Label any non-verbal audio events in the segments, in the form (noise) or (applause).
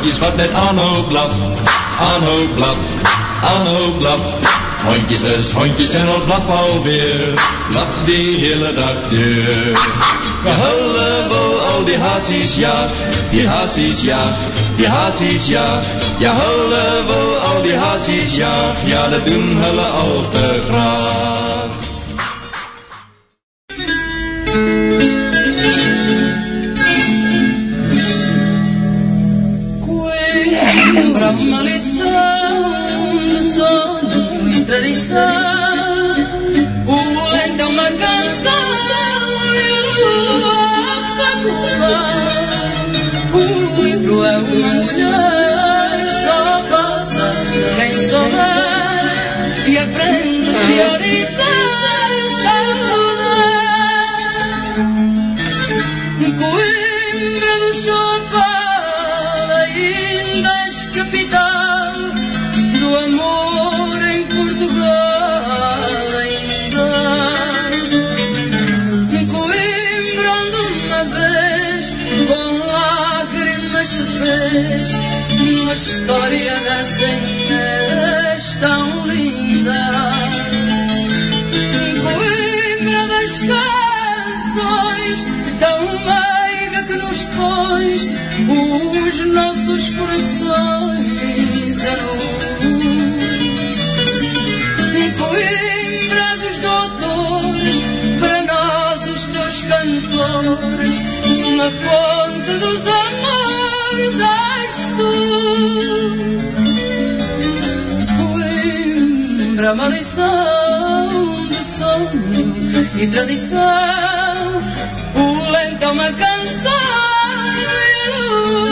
Hondjes wat net aanhoop blaf, aanhoop blaf, aanhoop blaf. Hondjes is hondjes en al blaf alweer, blaf die hele dag deur. Ja, wil al die haasies jaag, die haasies jaag, die jaag. Ja, hulle wil al die haasies jaag, ja, dat doen hulle al te graag. Tradição O lento é uma canção e lua a faculdade O livro é uma mulher só passa quem souber E aprende a saudade Coimbra do Chopal ainda és história das tão linda. Coimbra das canções tão meiga que nos pôs os nossos corações a luz. Coimbra dos doutores, para nós os teus cantores, na fonte dos amores Coimbra, uma lição de sonho e tradição, o lento é uma canção e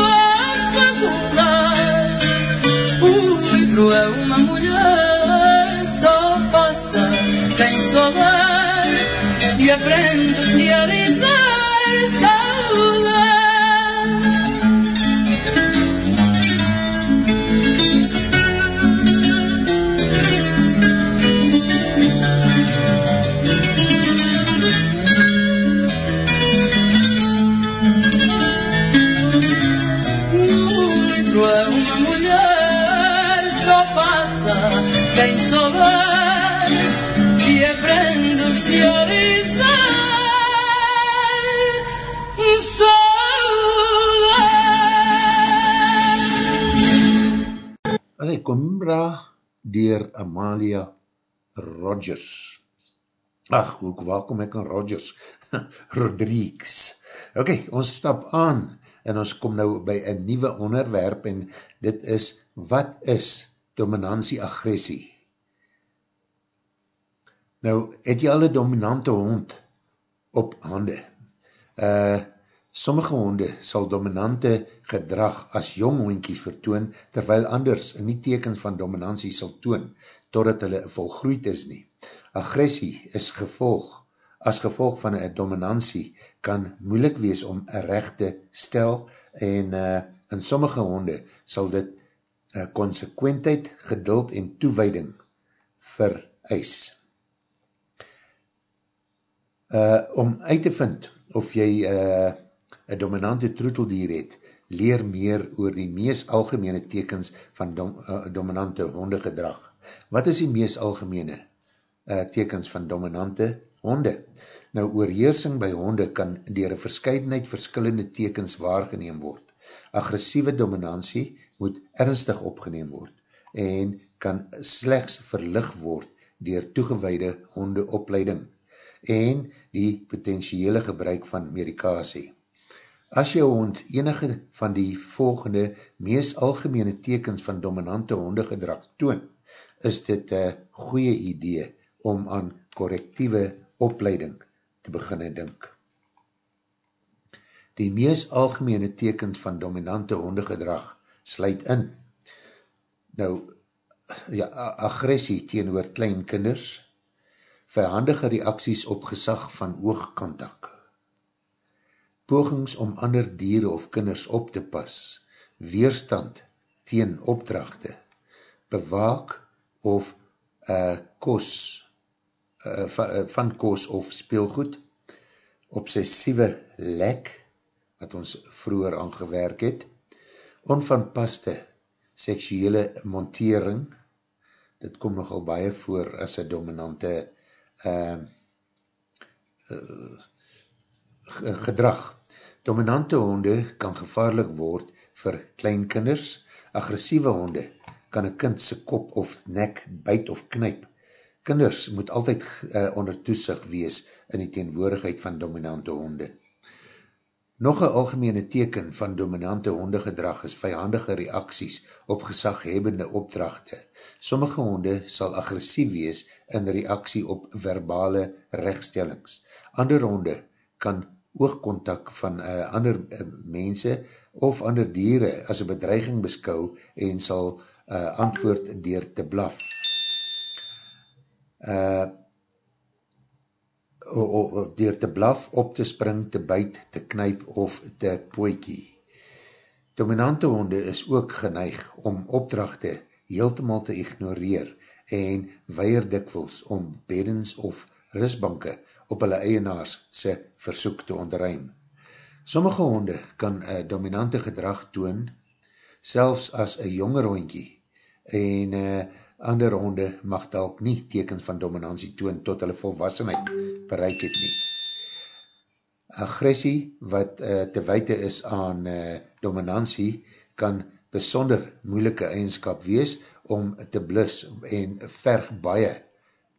a faculdade. O livro é uma mulher, só passa quem souber e aprende-se a dizer Coimbra dier Amalia Rogers. Ach, hoe, waar kom ek aan Rogers? (laughs) Rodrigues. Ok, ons stap aan en ons kom nou by een nieuwe onderwerp en dit is, wat is dominantie agressie? Nou, het jy al een dominante hond op hande? Uh, sommige honde sal dominante gedrag as jong hondkie vertoon, terwyl anders nie tekens van dominantie sal toon, totdat hulle volgroeid is nie. Agressie is gevolg, as gevolg van een dominantie, kan moeilik wees om een rechte stel en uh, in sommige honde sal dit uh, consequentheid, geduld en toewijding vereis. Uh, om uit te vind of jy uh, een dominante troeteldier het, leer meer oor die mees algemene tekens van dom, uh, dominante hondegedrag. Wat is die mees algemene uh, tekens van dominante honde? Nou, oorheersing by honde kan dier een verscheidenheid verskillende tekens waargeneem word. Agressieve dominantie moet ernstig opgeneem word en kan slechts verlig word dier toegeweide hondeopleiding en die potentiële gebruik van medikasie. As jou hond enige van die volgende mees algemene tekens van dominante hondegedrag toon, is dit een goeie idee om aan correctieve opleiding te beginne dink. Die mees algemene tekens van dominante hondegedrag sluit in. Nou, ja, agressie teenoor klein verhandige reacties op gesag van oogkantak, pogings om ander dieren of kinders op te pas, weerstand teen opdrachte, bewaak of uh, kos, uh, van, uh, van kos of speelgoed, obsessieve lek, wat ons vroeger aangewerk het, onvanpaste seksuele montering, dit kom nogal baie voor as een dominante uh, uh, gedrag. Dominante honde kan gevaarlik word vir kleinkinders, agressieve honde kan een kind sy kop of nek byt of knyp. Kinders moet altyd uh, onder toesig wees in die teenwoordigheid van dominante honde. Nog een algemene teken van dominante hondegedrag is vijandige reacties op gezaghebende opdrachte. Sommige honde sal agressief wees in reaksie op verbale rechtstellings. Ander honde kan oogkontak van uh, ander uh, mense of ander dieren as een bedreiging beskou en sal uh, antwoord dier te blaf. Uh, door te blaf, op te spring, te byt, te knyp of te poekie. Dominante honde is ook geneig om opdrachte heeltemaal te ignoreer en weier dikwels om beddens of risbanke op hulle eienaars sy versoek te onderruim. Sommige honde kan een dominante gedrag toon, selfs as een jonger hondkie, en uh, ander honde mag dalk nie tekens van dominantie toon tot hulle volwassenheid bereik het nie. Agressie wat uh, te weite is aan uh, dominantie kan besonder moeilike eigenskap wees om te blus en verg baie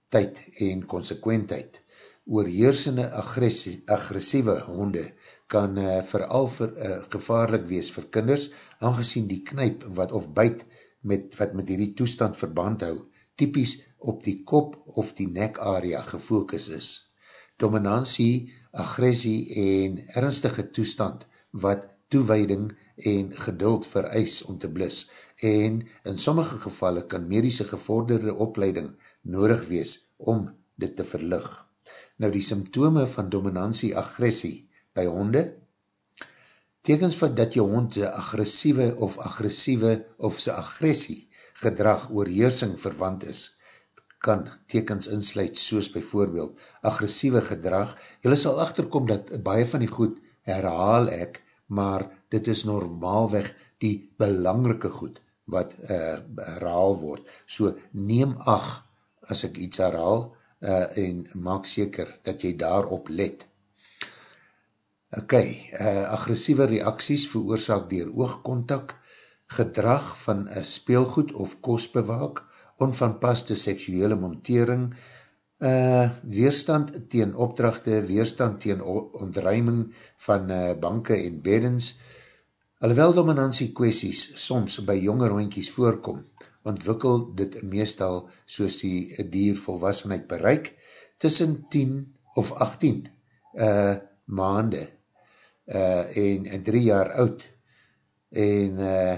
tyd en consequentheid. Oorheersende agressieve honde kan uh, vooral vir, uh, gevaarlik wees vir kinders, aangezien die knyp wat of byt met, wat met hierdie toestand verband hou, typies op die kop of die nek area gefokus is. Dominantie, agressie en ernstige toestand wat toewijding en geduld vereis om te blis en in sommige gevalle kan medische gevorderde opleiding nodig wees om dit te verlig. Nou die symptome van dominantie agressie by honde tekens van dat jou hond sy agressieve of agressieve of sy agressie gedrag oorheersing verwant is, kan tekens insluit soos bijvoorbeeld agressieve gedrag. Julle sal achterkom dat baie van die goed herhaal ek, maar dit is normaalweg die belangrike goed wat uh, herhaal word. So neem ag as ek iets herhaal uh, en maak seker dat jy daarop let. Ok, uh, agressieve reacties veroorzaak dier oogkontak, gedrag van een speelgoed of kostbewaak, onvanpaste seksuele montering, uh, weerstand teen opdrachte, weerstand teen ontruiming van uh, banke en beddens. Alhoewel dominantie kwesties soms by jonger hoinkies voorkom, ontwikkel dit meestal soos die dier volwassenheid bereik, tussen 10 of 18 uh, maande uh, en, en drie jaar oud en uh,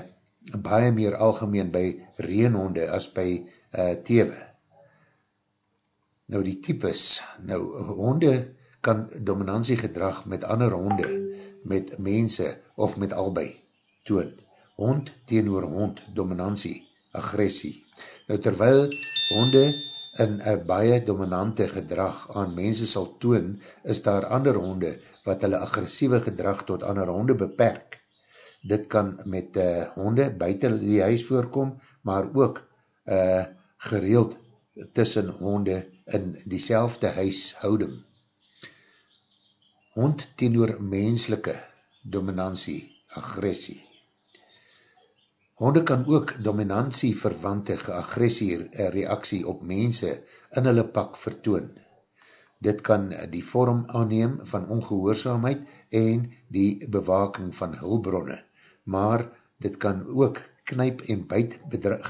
baie meer algemeen by reenhonde as by uh, tewe. Nou die types, nou honde kan dominantie gedrag met ander honde, met mense of met albei toon. Hond teenoor hond, dominantie, agressie. Nou terwyl honde in een baie dominante gedrag aan mense sal toon, is daar ander honde wat hulle agressieve gedrag tot ander honde beperk. Dit kan met uh, honde buiten die huis voorkom, maar ook uh, gereeld tussen honde in diezelfde huishouding. Hond teenoor menselike dominantie, agressie. Honde kan ook dominantie verwante geagressie reaksie op mense in hulle pak vertoon. Dit kan die vorm aanneem van ongehoorzaamheid en die bewaking van hulbronne, maar dit kan ook knyp en byt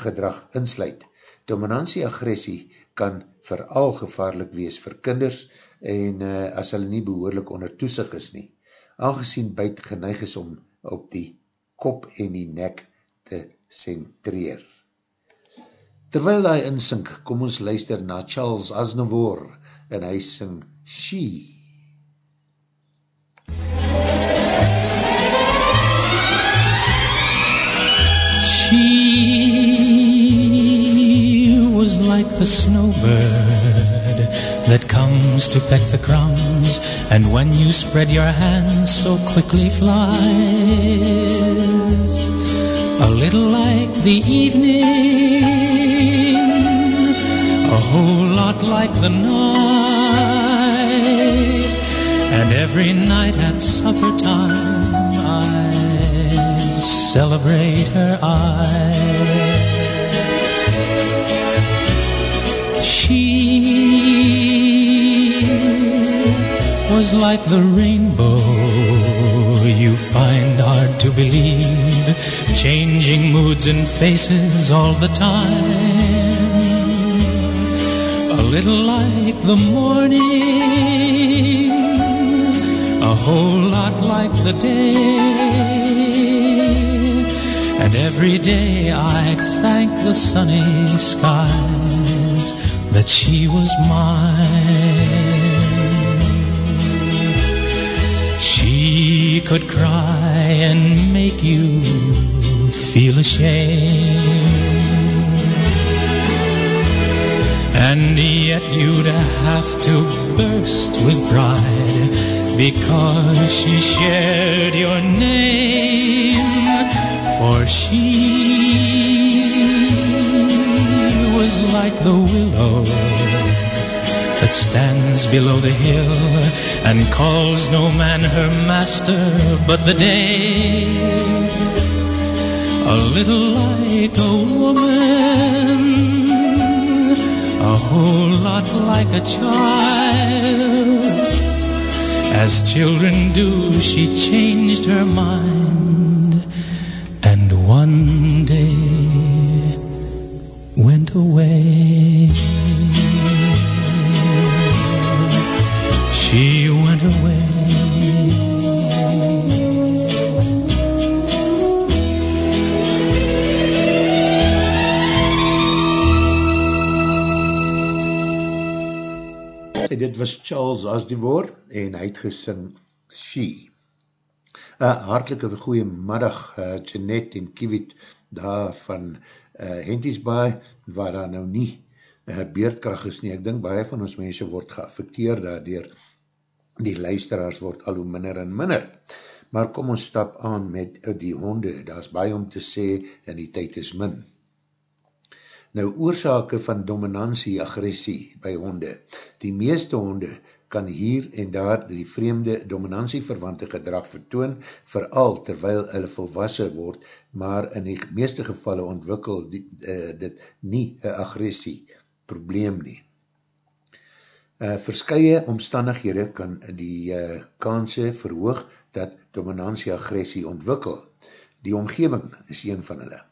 gedrag insluit. Dominantie agressie kan vooral gevaarlik wees vir kinders en uh, as hulle nie behoorlik onder toesig is nie. Aangezien byt geneig is om op die kop en die nek te centreer. Terwyl hy insink, kom ons luister na Charles Aznavour en hy sing She. She was like the snowbird that comes to peck the crumbs and when you spread your hands so quickly flies. A little like the evening, a whole lot like the night, and every night at supper time I celebrate her eyes. She was like the rainbow you find hard to believe, changing moods and faces all the time. A little like the morning, a whole lot like the day. And every day I'd thank the sunny skies that she was mine. She could cry and make you feel ashamed. And yet you'd have to burst with pride because she shared your name. For she was like the willow that stands below the hill and calls no man her master but the day. A little like a woman, a whole lot like a child. As children do, she changed her mind and one day went away. Dit was Charles Asdivor en hy het gesing She. Uh, hartelike goeie middag uh, Jeanette en Kiewit daar van uh, Hentiesbaai waar daar nou nie uh, beerdkracht is nie. Ek dink baie van ons mense word geaffecteer daardoor die luisteraars word al hoe minder en minder. Maar kom ons stap aan met uh, die honde. Daar is baie om te sê en die tyd is min. Nou, oorzake van dominantie, agressie by honde. Die meeste honde kan hier en daar die vreemde dominantieverwante gedrag vertoon, vooral terwyl hulle volwassen word, maar in die meeste gevalle ontwikkel die, uh, dit nie een agressie probleem nie. Uh, verskye omstandighede kan die uh, kanse verhoog dat dominantie agressie ontwikkel. Die omgeving is een van hulle.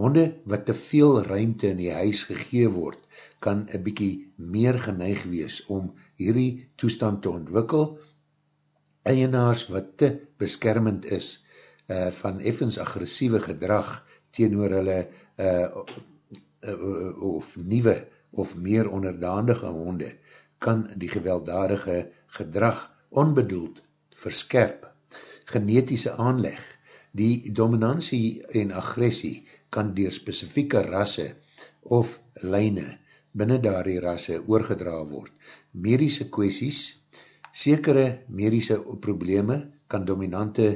Honde wat te veel ruimte in die huis gegee word, kan een bykie meer geneig wees om hierdie toestand te ontwikkel. Eienaars wat te beskermend is uh, van effens agressieve gedrag teenoor hulle uh, uh, of nieuwe of meer onderdaandige honde, kan die gewelddadige gedrag onbedoeld verskerp. Genetische aanleg, die dominantie en agressie kan dier specifieke rasse of lijne binnen daarie rasse oorgedra word. Medische kwesties, sekere medische probleme kan dominante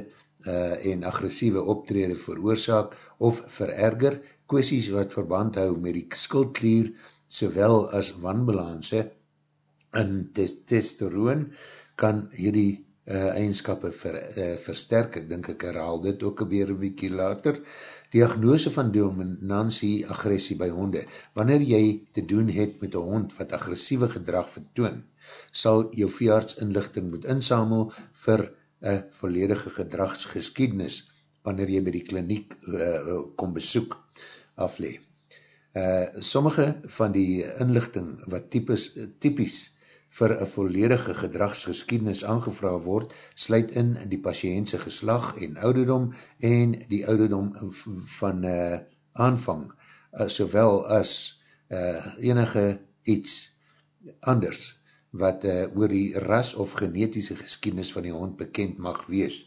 uh, en agressieve optrede veroorzaak of vererger, kwesties wat verband hou met die skuldklier, sowel as wanbalanse en testosteroon, kan hierdie uh, eigenskappe ver, uh, versterk. Ek dink ek herhaal dit ook een beer een later. Diagnose van dominantie agressie by honde. Wanneer jy te doen het met een hond wat agressieve gedrag vertoon, sal jou veearts inlichting moet insamel vir een volledige gedragsgeskiednis wanneer jy by die kliniek uh, kom besoek aflee. Uh, sommige van die inlichting wat typies, typies vir een volledige gedragsgeskiednis aangevra word, sluit in die patiëntse geslag en ouderdom en die ouderdom van uh, aanvang, uh, sowel as uh, enige iets anders wat uh, oor die ras of genetische geskiednis van die hond bekend mag wees.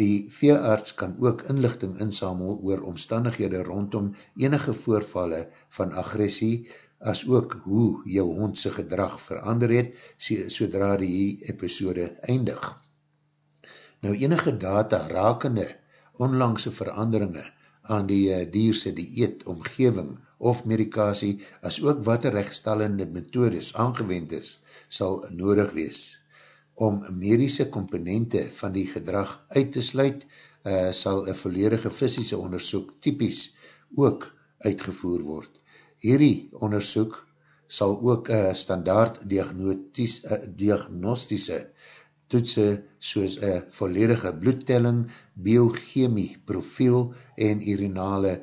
Die veearts kan ook inlichting insamel oor omstandighede rondom enige voorvalle van agressie, as ook hoe jou hondse gedrag verander het, sodra die episode eindig. Nou enige data rakende onlangse veranderinge aan die uh, dierse dieet, omgeving of medikasie, as ook wat rechtstellende methodes aangewend is, sal nodig wees. Om medische komponente van die gedrag uit te sluit, uh, sal een volledige fysische onderzoek typies ook uitgevoer word. Hierdie onderzoek sal ook uh, standaard uh, diagnostische toetse soos een volledige bloedtelling, biochemie, profiel en urinale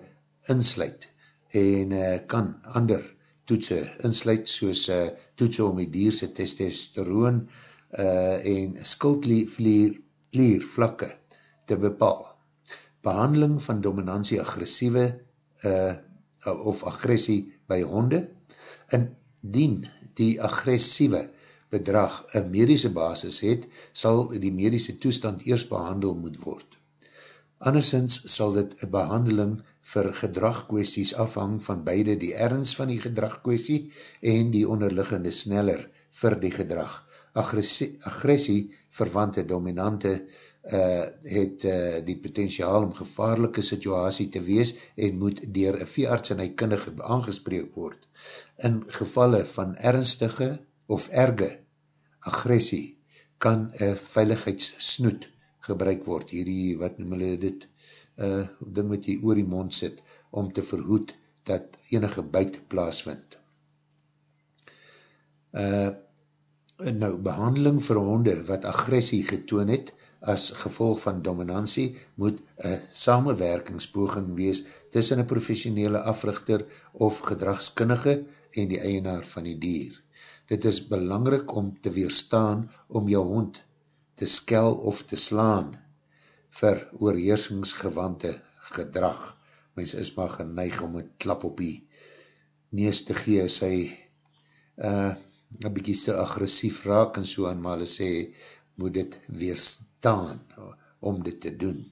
insluit en uh, kan ander toetse insluit soos uh, toetse om die dierse testosteroon uh, en skuldvlier vlakke te bepaal. Behandeling van dominantie agressieve uh, of agressie by honde, en dien die agressieve bedrag een medische basis het, sal die medische toestand eers behandel moet word. Andersens sal dit een behandeling vir gedragkwesties afhang van beide die ernst van die gedragkwestie en die onderliggende sneller vir die gedrag. Agressie, agressie verwante dominante uh, het uh, die potentiaal om gevaarlike situasie te wees en moet dier een veearts en hy kindige aangespreek word. In gevalle van ernstige of erge agressie kan een veiligheidssnoet gebruik word, hierdie, wat noem hulle dit, uh, ding wat jy oor die mond sit, om te verhoed dat enige buit plaasvind. Uh, nou, behandeling vir honde wat agressie getoon het, as gevolg van dominantie moet een samenwerkingspoging wees tussen een professionele africhter of gedragskundige en die eienaar van die dier. Dit is belangrik om te weerstaan om jou hond te skel of te slaan vir oorheersingsgewante gedrag. Mens is maar geneig om een klap op die nees te gee as hy uh, een bykie so agressief raak en so aan maar sê, moet dit weerstaan staan om dit te doen.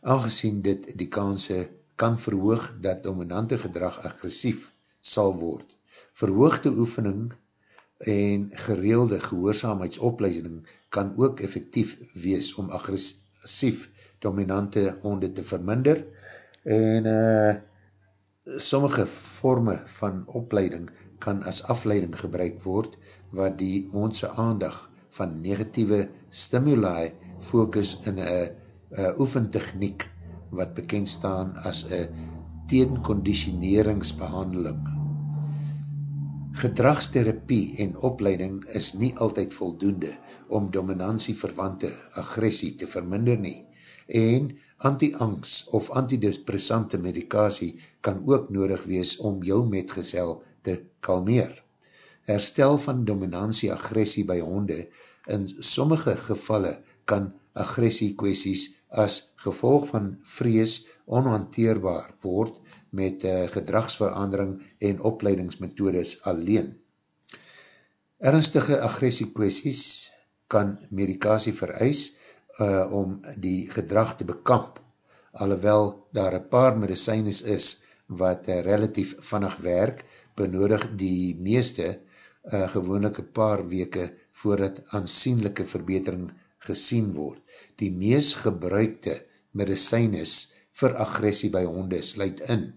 Aangezien dit die kanse kan verhoog dat dominante gedrag agressief sal word. Verhoogde oefening en gereelde gehoorzaamheidsopleiding kan ook effectief wees om agressief dominante honde te verminder en uh, sommige vorme van opleiding kan as afleiding gebruik word wat die hondse aandag van negatieve stimuli focus in een oefentechniek wat bekend staan as een teenconditioneringsbehandeling. Gedragstherapie en opleiding is nie altyd voldoende om dominantieverwante agressie te verminder nie en anti-angst of antidepressante medikasie kan ook nodig wees om jou metgezel te kalmeer. Herstel van dominantie agressie by honde in sommige gevalle kan agressie kwesties as gevolg van vrees onhanteerbaar word met uh, gedragsverandering en opleidingsmethodes alleen. Ernstige agressie kwesties kan medikasie vereis uh, om die gedrag te bekamp, alhoewel daar een paar medicijnes is wat uh, relatief vannig werk, benodig die meeste uh, gewoonlik een paar weke voordat aansienlijke verbetering gesien word. Die mees gebruikte medicijnes vir agressie by honde sluit in.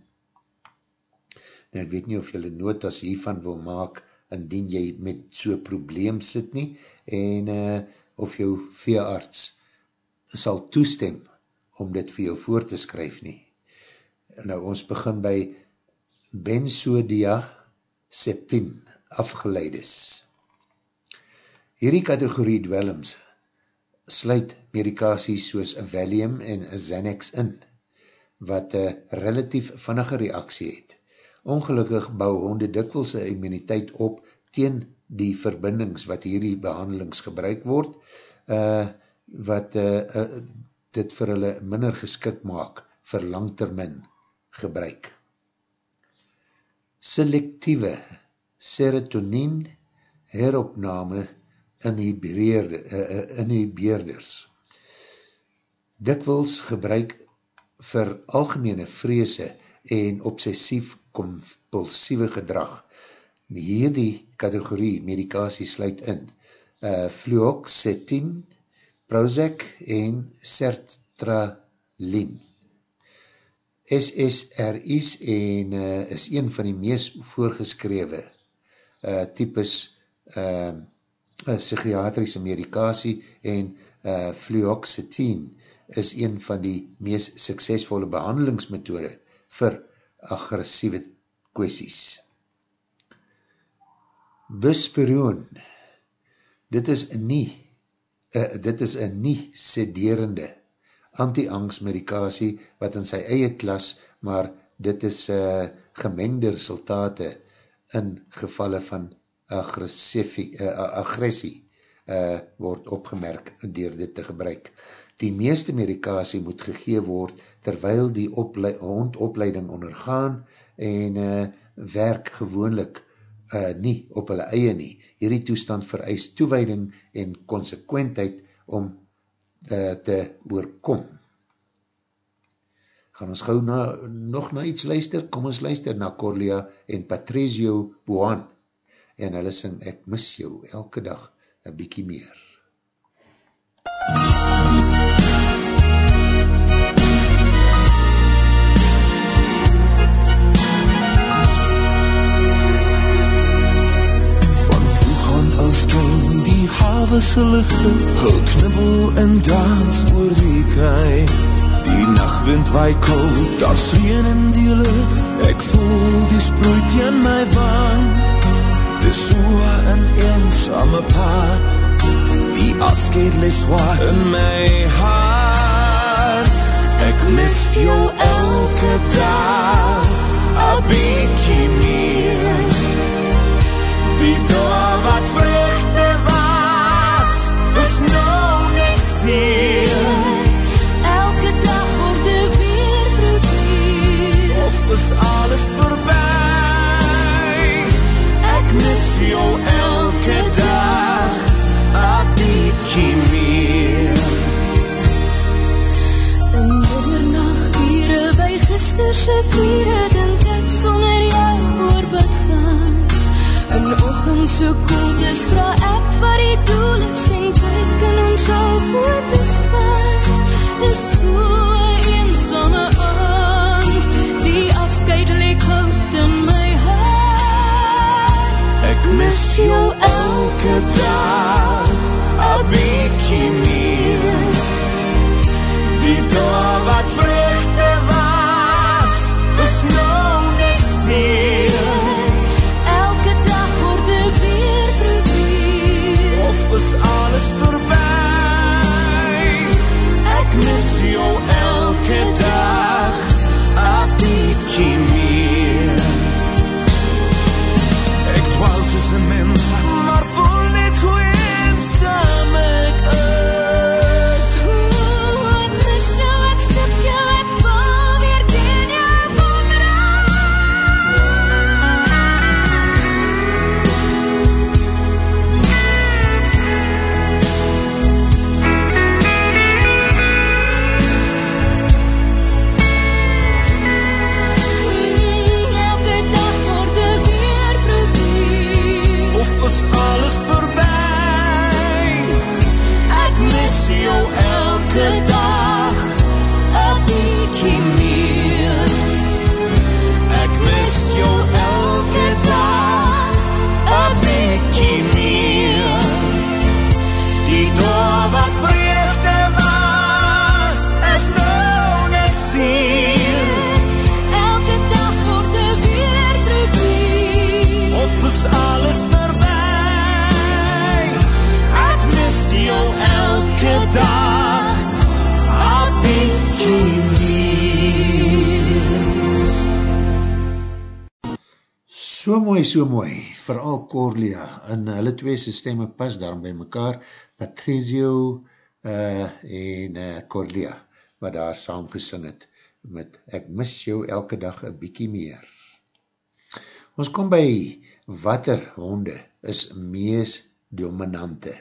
Nou, ek weet nie of jylle notas hiervan wil maak indien jy met so'n probleem sit nie en uh, of jou veearts sal toestem om dit vir jou voor te skryf nie. Nou, ons begin by benzodiazepin afgeleides. Hierdie kategorie dwellings sluit medikasie soos Valium en Xanax in, wat een relatief vannige reaksie het. Ongelukkig bou honde dikwelse immuniteit op teen die verbindings wat hierdie behandelings gebruik word, uh, wat uh, uh, dit vir hulle minder geskik maak vir langtermin gebruik. Selectieve serotonien heropname inhibeerders. Dikwils gebruik vir algemene vreese en obsessief compulsieve gedrag. Hierdie kategorie medikasie sluit in uh, fluoxetine, Prozac en sertraline. SSRI's en uh, is een van die meest voorgeskrewe uh, types uh, psychiatrische medikasie en uh, fluoxetine is een van die meest suksesvolle behandelingsmethode vir agressieve kwesties. Busperoon, dit is nie, uh, dit is een nie sederende anti-angstmedikasie wat in sy eie klas, maar dit is uh, gemengde resultate in gevalle van agressie, uh, agressie uh, word opgemerk door dit te gebruik. Die meeste medikasie moet gegee word terwyl die ople hondopleiding ondergaan en uh, werk gewoonlik uh, nie op hulle eie nie. Hierdie toestand vereis toewijding en consequentheid om uh, te oorkom. Gaan ons gauw na, nog na iets luister? Kom ons luister na Corlia en Patrizio Buan en hulle sing Ek mis jou elke dag een bykie meer. Van vroeg aan als ken die havese lichte Hul knibbel en dans oor die kei Die nachtwind waai koud, daar sreen in die lucht. Ek voel die sproeit in my wang eensame pad Die afskeid les waar in my hart. Ek mis jou elke dag A bykie meer. Die dag wat vreugde was Is nou net zeer Elke dag word er weer probeer. Of is alles voorbij? Ek mis jou elke dag bykie meer. In middernacht hiere by gisterse vieren Dink ek sonder jou oor wat was In ochend so koeld is Vraag ek wat die doel is En kyk in ons al voet is vast Dis so een eensame aand Die afscheid leek hout in my hart. Ek mis jou elke dag A bykie meer Die dag wat vreugde meer So mooi, vooral Corlia, en hulle twee stemme pas daarom by mekaar, Patrizio uh, en uh, Corlia, wat daar saam gesing het, met Ek mis jou elke dag een bykie meer. Ons kom by watter honde is mees dominante.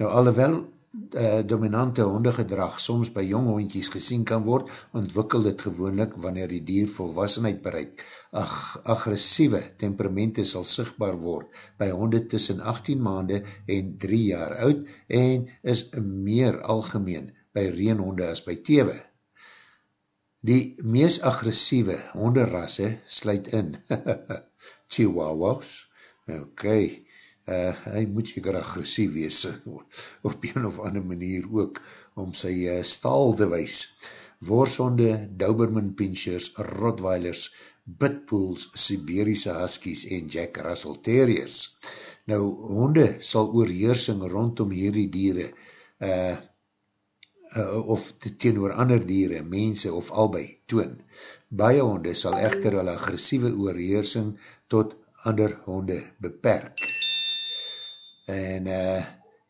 Nou, alhoewel uh, dominante hondegedrag soms by jong hondjies gesien kan word, ontwikkel dit gewoonlik wanneer die dier volwassenheid bereik. Ag, agressieve temperamente sal sigtbaar word by honde tussen 18 maande en 3 jaar oud en is meer algemeen by reenhonde as by tewe. Die mees agressieve honderrasse sluit in (laughs) Chihuahuas, ok, uh, hy moet seker agressief wees, op een of ander manier ook, om sy uh, staal te wees. Worsonde, Doberman Pinchers, Rottweilers, Bitbulls, Siberiese Huskies en Jack Russell Terriers. Nou, honde sal oorheersing rondom hierdie diere, uh, uh, of teenoor ander diere, mense of albei, toon. Baie honde sal echter hulle agressieve oorheersing tot ander honde beperk en uh,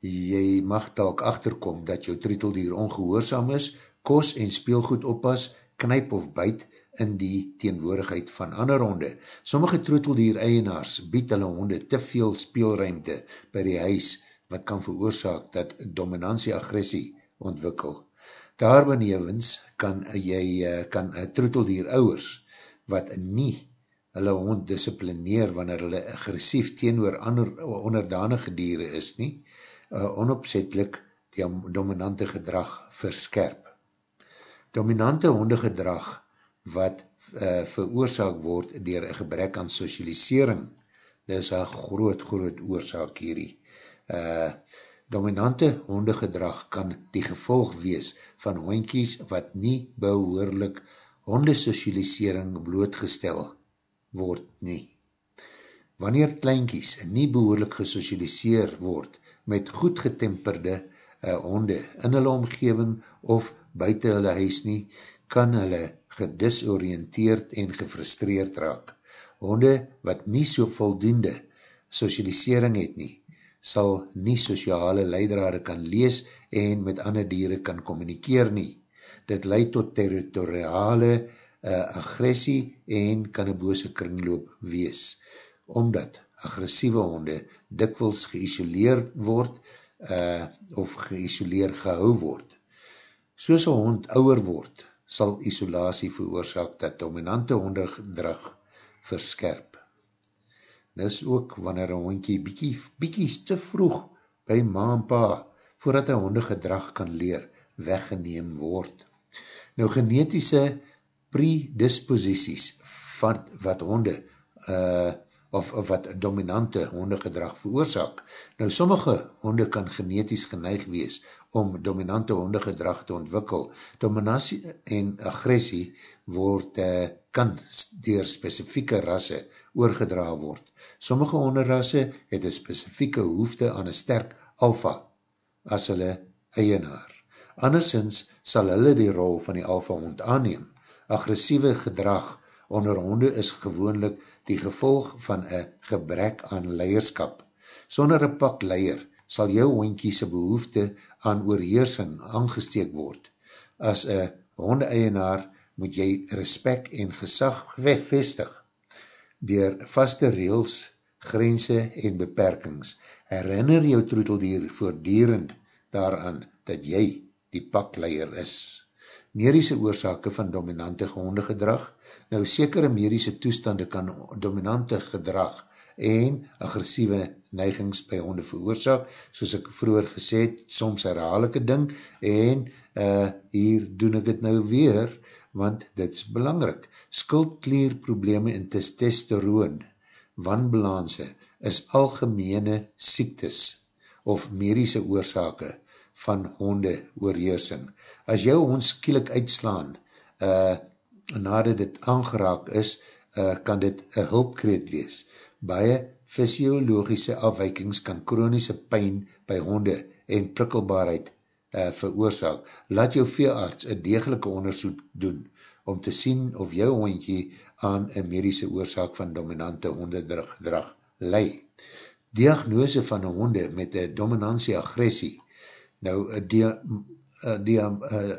jy mag talk achterkom dat jou trieteldier ongehoorzaam is, kos en speelgoed oppas, knyp of byt in die teenwoordigheid van ander honde. Sommige troeteldier eienaars bied hulle honde te veel speelruimte by die huis wat kan veroorzaak dat dominantie agressie ontwikkel. Daar benevens kan jy uh, kan een troeteldier ouwers wat nie hulle hond disciplineer wanneer hulle agressief teenoor ander onderdanige diere is nie, uh, onopzetlik die dominante gedrag verskerp. Dominante hondegedrag wat uh, veroorzaak word dier een gebrek aan socialisering, dit is een groot, groot oorzaak hierdie. Uh, dominante hondegedrag kan die gevolg wees van hondkies wat nie behoorlik hondesocialisering blootgestel word nie. Wanneer kleinkies nie behoorlik gesocialiseer word met goed getemperde uh, honde in hulle omgeving of buiten hulle huis nie, kan hulle gedisoriënteerd en gefrustreerd raak. Honde wat nie so voldoende socialisering het nie, sal nie sociale leidrade kan lees en met ander dieren kan communikeer nie. Dit leid tot territoriale uh, agressie en kan een bose kringloop wees, omdat agressieve honde dikwels geïsoleerd word uh, of geïsoleer gehou word. Soos een hond ouwer word, sal isolatie veroorzaak dat dominante hondergedrag verskerp. Dis ook wanneer een hondkie bykie, bykie te vroeg by ma en pa, voordat een hondergedrag kan leer, weggeneem word. Nou genetische predisposities wat, wat honde uh, of, of wat dominante hondegedrag veroorzaak. Nou sommige honde kan geneties geneig wees om dominante hondegedrag te ontwikkel. Dominatie en agressie word, uh, kan dier specifieke rasse oorgedra word. Sommige honderrasse het een specifieke hoefte aan een sterk alfa as hulle eienaar. Andersins sal hulle die rol van die alfa hond aanneem agressieve gedrag onder honde is gewoonlik die gevolg van een gebrek aan leierskap. Sonder een pak leier sal jou hondkie sy behoefte aan oorheersing aangesteek word. As een honde-eienaar moet jy respect en gezag vestig. Door vaste reels, grense en beperkings herinner jou troeteldier voordierend daaraan dat jy die pakleier is medische oorzake van dominante hondegedrag. Nou, sekere medische toestande kan dominante gedrag en agressieve neigings by honde veroorzaak, soos ek vroeger gesê het, soms herhaal ek ding, en uh, hier doen ek het nou weer, want dit is belangrijk. Skuldklierprobleme en testosteroon, wanbalanse, is algemene siektes of medische oorzake van honde oorheersing. As jou hond skielik uitslaan, uh, nadat dit aangeraak is, uh, kan dit een hulpkreet wees. Baie fysiologische afwijkings kan chronische pijn by honde en prikkelbaarheid uh, veroorzaak. Laat jou veearts een degelike onderzoek doen om te sien of jou hondje aan een medische oorzaak van dominante hondedrag lei. Diagnose van een honde met een dominantie-agressie. Nou, die, die uh,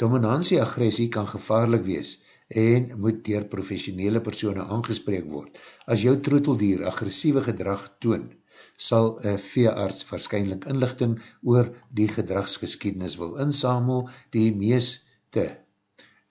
dominantie-agressie kan gevaarlik wees en moet dier professionele persoene aangespreek word. As jou troeteldier agressieve gedrag toon, sal een veearts waarschijnlijk inlichting oor die gedragsgeschiedenis wil insamel. Die meeste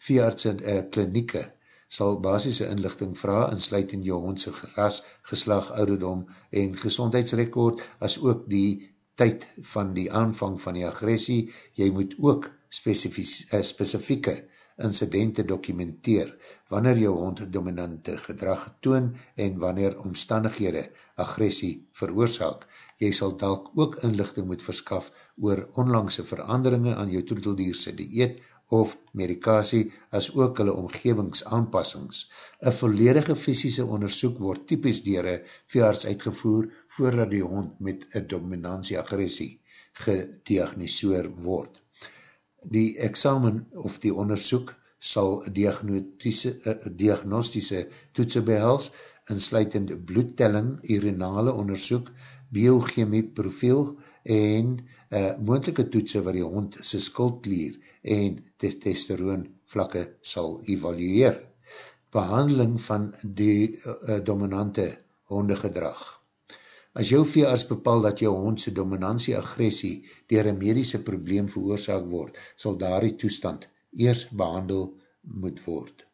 veeartse uh, klinieke sal basisse inlichting vraag en sluit in jou hondse gras, geslag, ouderdom en gezondheidsrekord, as ook die tyd van die aanvang van die agressie. Jy moet ook uh, specifieke incidente dokumenteer wanneer jou hond dominante gedrag toon en wanneer omstandighede agressie veroorzaak. Jy sal dalk ook inlichting moet verskaf oor onlangse veranderinge aan jou troeteldierse dieet of medikasie as ook hulle omgevingsaanpassings. Een volledige fysische onderzoek word typisch dier een veearts uitgevoer voordat die hond met een dominantie agressie gediagniseer word. Die examen of die onderzoek sal uh, diagnostische toetse behels, insluitend bloedtelling, urinale onderzoek, biochemie profiel en uh, moendelike toetse waar die hond sy skuldklier en testosteroon vlakke sal evalueer. Behandeling van die uh, dominante hondegedrag. As jou veearts bepaal dat jou hond sy dominantie agressie dier een medische probleem veroorzaak word, sal daar die toestand eers behandel moet word.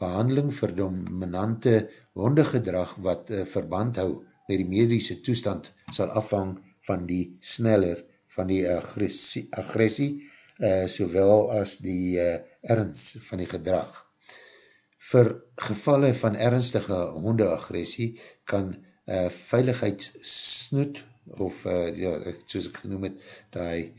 Behandeling vir dominante hondegedrag wat verband hou met die medische toestand sal afhang van die sneller van die agressie, agressie uh, sowel as die uh, ernst van die gedrag. Vir gevalle van ernstige hondeagressie kan uh, veiligheidssnoet of uh, ja, soos ek genoem het, die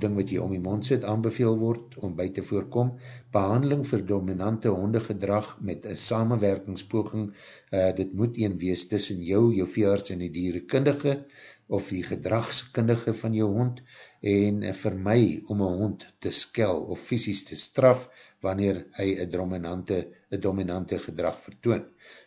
ding wat jy om die mond sit aanbeveel word om by te voorkom, behandeling vir dominante hondegedrag met een samenwerkingspoging, uh, dit moet een wees tussen jou, jou veearts en die dierekundige, of die gedragskundige van jou hond, en uh, vir my om een hond te skel of fysisk te straf, wanneer hy een dominante, een dominante gedrag vertoon.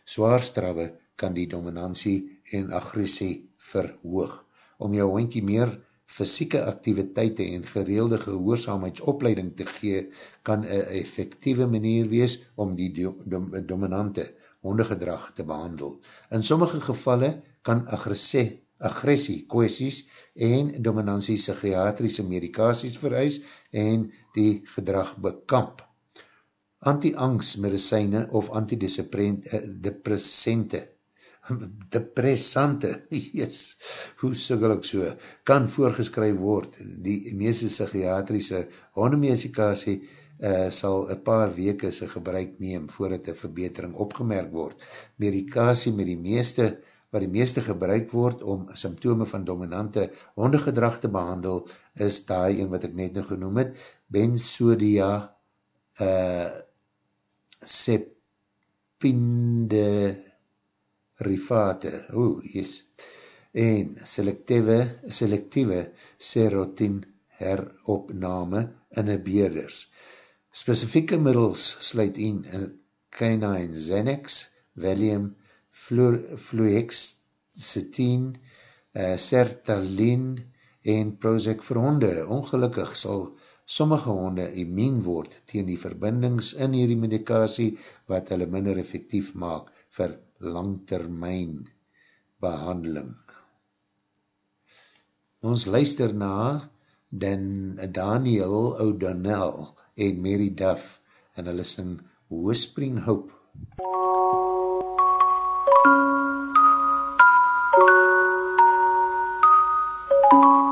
Zwaarstrawe kan die dominantie en agressie verhoog. Om jou hondkie meer fysieke activiteite en gereelde gehoorzaamheidsopleiding te gee, kan een effectieve manier wees om die dom dominante hondegedrag te behandel. In sommige gevalle kan agressie, agressie koesies en dominantie psychiatrische medikaties vereis en die gedrag bekamp. Anti-angst medicijne of antidepressente (laughs) depressante, (laughs) yes, hoe sigel ek so, kan voorgeskryf word. Die meeste psychiatrische hondemedikasie uh, sal een paar weke sy gebruik neem voordat een verbetering opgemerk word. Medikasie met die meeste, wat die meeste gebruik word om symptome van dominante hondegedrag te behandel, is daai een wat ek net nog genoem het, benzodia uh, sepinde rifate, oe, yes, en selectieve, selectieve serotin heropname inhibeerders. Specifieke middels sluit in canine Xanax, Valium, fluoxetine, uh, sertalin en Prozac vir honde. Ongelukkig sal sommige honde immuun word tegen die verbindings in hierdie medikasie wat hulle minder effectief maak vir langtermijn behandeling. Ons luister na Dan Daniel O'Donnell en Mary Duff en hulle sing Whispering Hope. Soft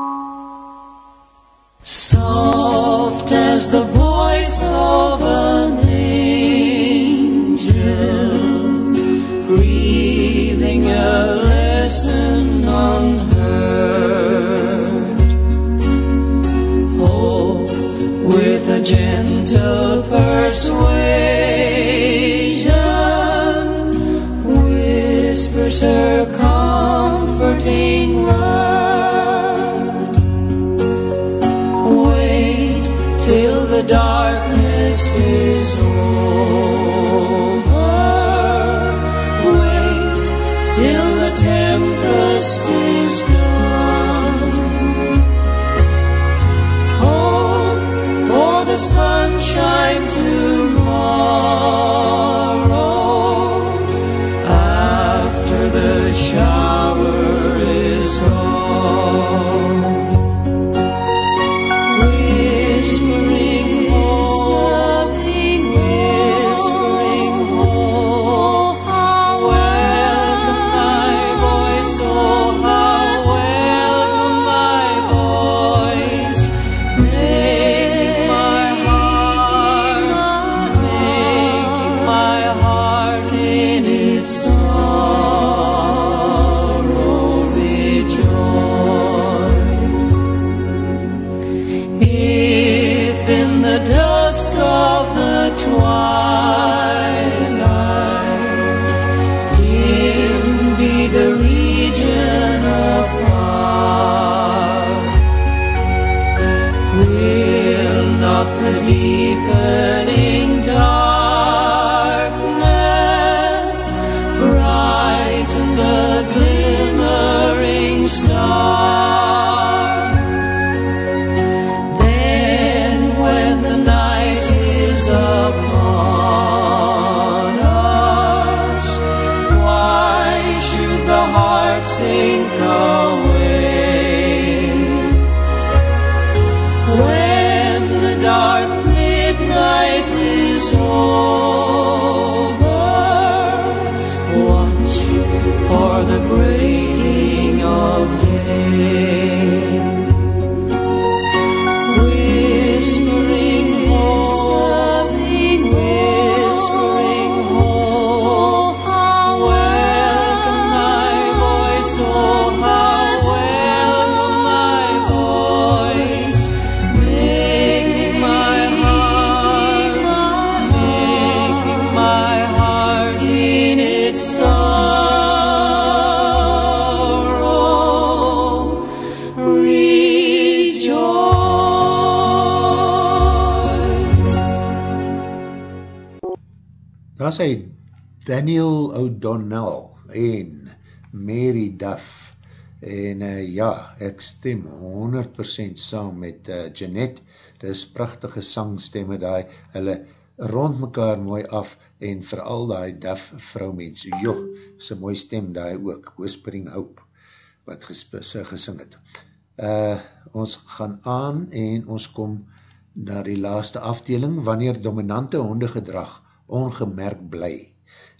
think of Daar sê Daniel O'Donnell en Mary Duff. En uh, ja, ek stem 100% saam met uh, Jeanette, dit is prachtige sangstemme daai, hulle rond mekaar mooi af en vooral daai Duff vrouwmens, joh, een mooi stem daai ook, Whispering Hope, wat ges gesing het. Uh, ons gaan aan en ons kom na die laaste afdeling, wanneer dominante hondegedrag ongemerk bly.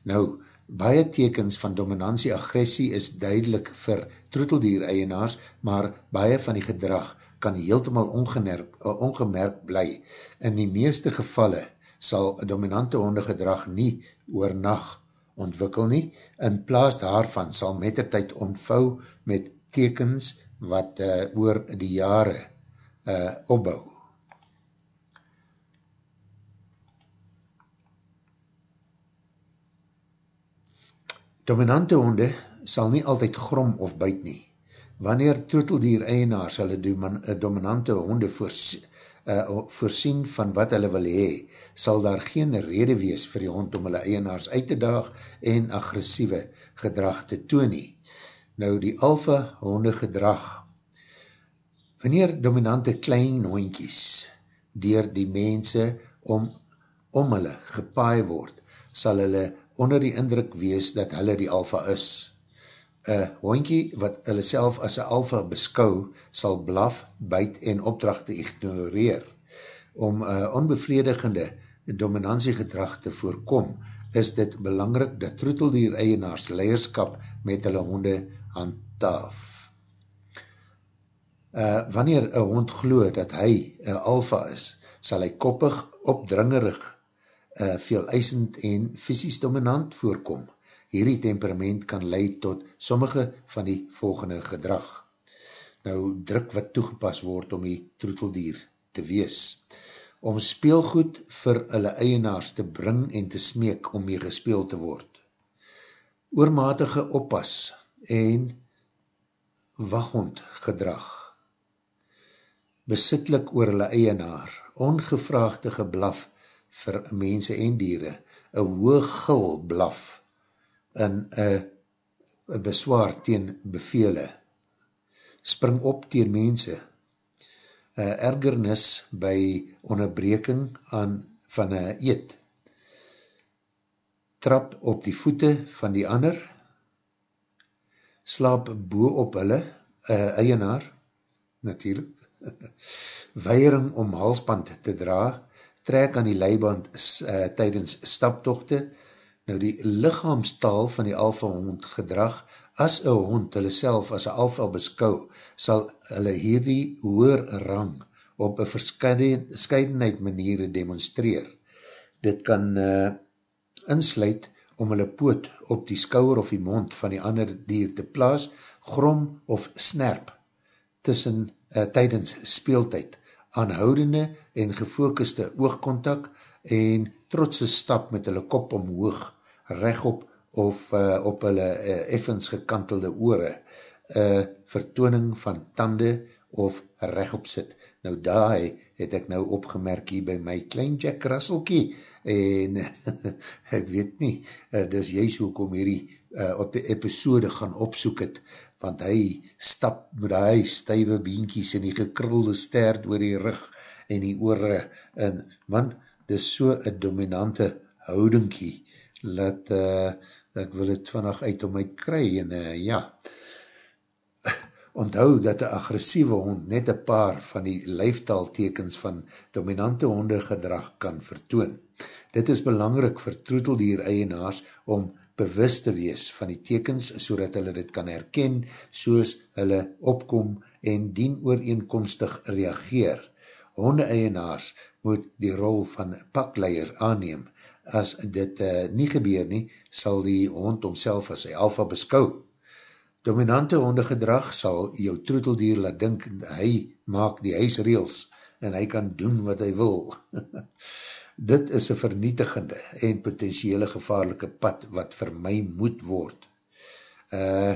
Nou, baie tekens van dominantie agressie is duidelik vir troeteldier eienaars, maar baie van die gedrag kan heeltemal ongemerk, uh, ongemerk bly. In die meeste gevalle sal dominante hondegedrag nie oornag ontwikkel nie. In plaas daarvan sal mettertijd ontvou met tekens wat uh, oor die jare uh, opbouw. Dominante honde sal nie altyd grom of buit nie. Wanneer troeteldier eienaars hulle dominante honde voorsien, uh, voorsien van wat hulle wil hee, sal daar geen rede wees vir die hond om hulle eienaars uit te daag en agressieve gedrag te toon nie. Nou die alfa honde gedrag. Wanneer dominante klein hondjies dier die mense om, om hulle gepaai word, sal hulle onder die indruk wees dat hulle die alfa is. Een hondkie wat hulle self as een alfa beskou, sal blaf, buit en opdrachte ignoreer. Om een onbevledigende dominantiegedrag te voorkom, is dit belangrik dat troeteldier eienaars leierskap met hulle honde handhaaf. Uh, wanneer een hond glo dat hy een alfa is, sal hy koppig, opdringerig, uh, veel eisend en fysisk dominant voorkom. Hierdie temperament kan leid tot sommige van die volgende gedrag. Nou, druk wat toegepas word om die troeteldier te wees. Om speelgoed vir hulle eienaars te bring en te smeek om mee gespeel te word. Oormatige oppas en waghond gedrag. Besitlik oor hulle eienaar, ongevraagde geblaf vir mense en dieren, een hoog gil blaf, in een beswaar teen bevele, spring op teen mense, uh, ergernis by onderbreking aan van een eet. Trap op die voete van die ander, slaap boe op hulle, uh, eienaar, natuurlijk, (laughs) weiering om halsband te dra, trek aan die leiband uh, tydens staptochte, nou die lichaamstaal van die alfa hond gedrag, as een hond hulle self as een alfa beskou, sal hulle hierdie hoer rang op een verscheidenheid maniere demonstreer. Dit kan uh, insluit om hulle poot op die skouwer of die mond van die ander dier te plaas, grom of snerp tussen uh, tydens speeltijd, aanhoudende en gefokuste oogkontak en trotse stap met hulle kop omhoog, rechtop of uh, op hulle uh, effens gekantelde oore, uh, vertooning van tande of rechtop sit. Nou daai het ek nou opgemerk hier by my klein Jack Russellkie en (laughs) ek weet nie, uh, dis juist hoekom hierdie uh, op die episode gaan opsoek het, want hy stap met die stuive beentjies en die gekrulde stert oor die rug en die oore en man, dis so een dominante houdingkie, dat uh, ek wil het vannacht uit om my kry en uh, ja, onthou dat een agressieve hond net een paar van die lijftaaltekens van dominante honde gedrag kan vertoon. Dit is belangrik vir troeteldier eienaars om bewust te wees van die tekens so dat hulle dit kan herken soos hulle opkom en dien ooreenkomstig reageer. Honde eienaars moet die rol van pakleier aanneem. As dit uh, nie gebeur nie, sal die hond omself as hy alfa beskou Dominante hondegedrag sal jou troeteldier laat dink, hy maak die huisreels en hy kan doen wat hy wil. (laughs) Dit is een vernietigende en potentiële gevaarlike pad wat vir my moet word. Uh,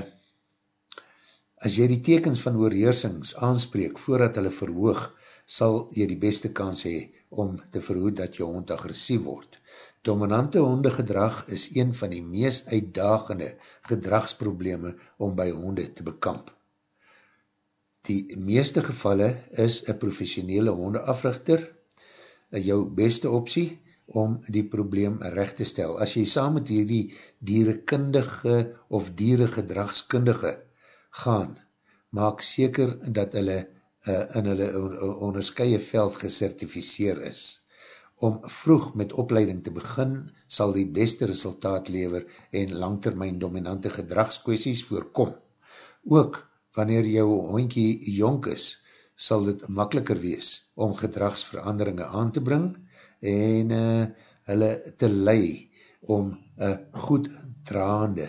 as jy die tekens van oorheersings aanspreek voordat hulle verhoog, sal jy die beste kans hee om te verhoed dat jou hond agressief word. Dominante hondegedrag is een van die meest uitdagende gedragsprobleme om by honde te bekamp. Die meeste gevalle is een professionele hondeafrichter jou beste optie om die probleem recht te stel. As jy saam met hierdie dierekundige of dieregedragskundige gaan, maak seker dat hulle uh, in hulle onderskeie veld gecertificeer is om vroeg met opleiding te begin, sal die beste resultaat lever en langtermijn dominante gedragskwesties voorkom. Ook wanneer jou hondkie jonk is, sal dit makkeliker wees om gedragsveranderinge aan te bring en uh, hulle te lei om een goed draande,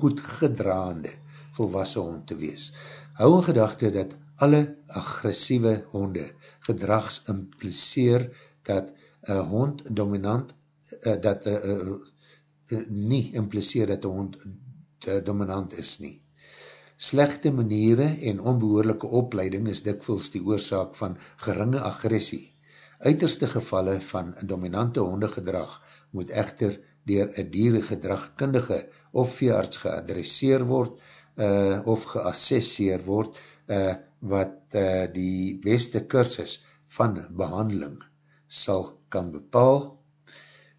goed gedraande volwassen hond te wees. Hou in gedachte dat alle agressieve honde gedrags impliseer dat een hond dominant, uh, dat uh, uh, nie impliseer dat een hond uh, dominant is nie. Slechte maniere en onbehoorlijke opleiding is dikwils die oorzaak van geringe agressie. Uiterste gevalle van dominante hondegedrag moet echter dier een dierengedragkundige of veearts geadresseer word uh, of geassesseer word uh, wat uh, die beste kursus van behandeling sal kan bepaal.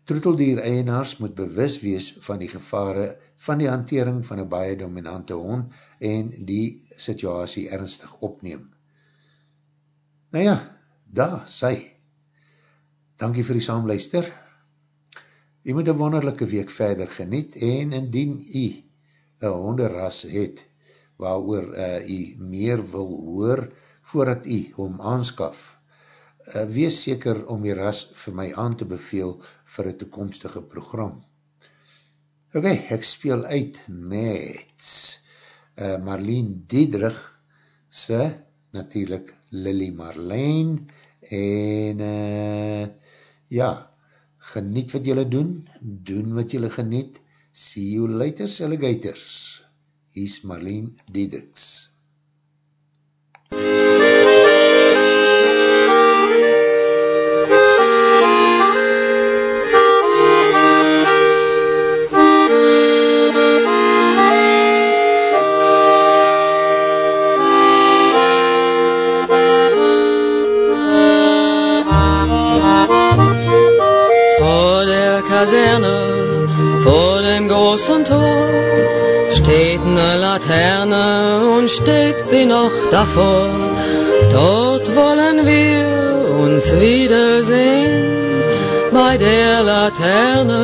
Troeteldier eienaars moet bewus wees van die gevare van die hantering van een baie dominante hond en die situasie ernstig opneem. Nou ja, daar, sy. Dankie vir die saamluister. U moet een wonderlijke week verder geniet en indien u een honderras het waar oor uh, u meer wil hoor voordat u hom aanskaf, uh, wees seker om die ras vir my aan te beveel vir een toekomstige program. Ok, ek speel uit met uh, Marlene Diedrich se, natuurlijk Lily Marlene en uh, ja, geniet wat julle doen, doen wat julle geniet, see you later, alligators. Hier is Marlene Diedrichs. Kaserne, vor dem großen Tor, steht eine Laterne und steht sie noch davor. Dort wollen wir uns wiedersehen, bei der Laterne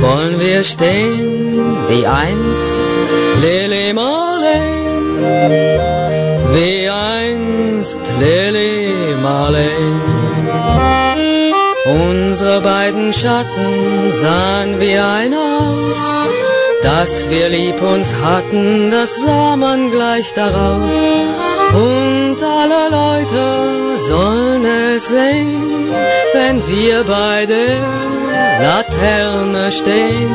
wollen wir stehen, wie einst Lili Marleen, wie einst Lili Marleen. Unsere beiden Schatten sahen wie ein aus, dass wir lieb uns hatten, das sah man gleich daraus. Und alle Leute sollen es sehen, wenn wir bei der Laterne stehen,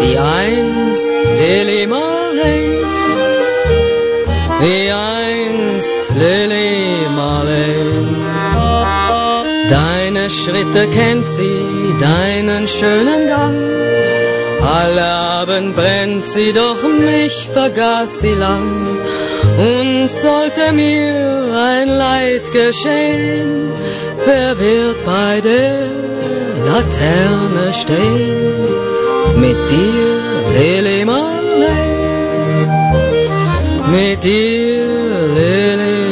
wie einst Lily Marley, wie einst Lily Schritte kennt sie, deinen schönen Gang. Alle Abend brennt sie, doch mich vergaß sie lang. Und sollte mir ein Leid geschehen, wer wird bei der Laterne stehen? Mit dir, Lili Marley, mit dir, Lili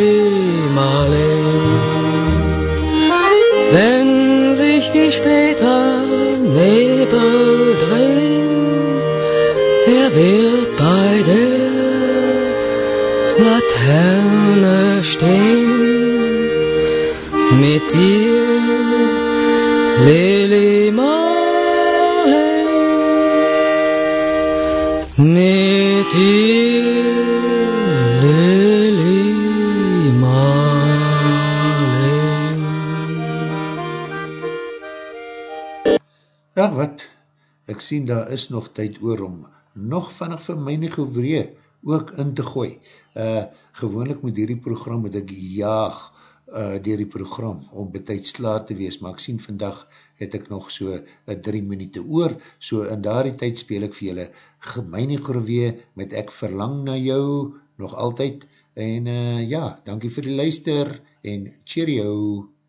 sich später Nebel drehen, wer wird bei der Laterne stehen? Mit dir, Lili Marley, mit dir, sien daar is nog tyd oor om nog vannig vir myne gevree ook in te gooi. Uh, gewoonlik met hierdie program moet ek jaag uh, dier die program om betijds klaar te wees, maar ek sien vandag het ek nog so uh, drie minute oor, so in daardie tyd speel ek vir julle gemeine groewee met ek verlang na jou nog altyd, en uh, ja, dankie vir die luister, en cheerio!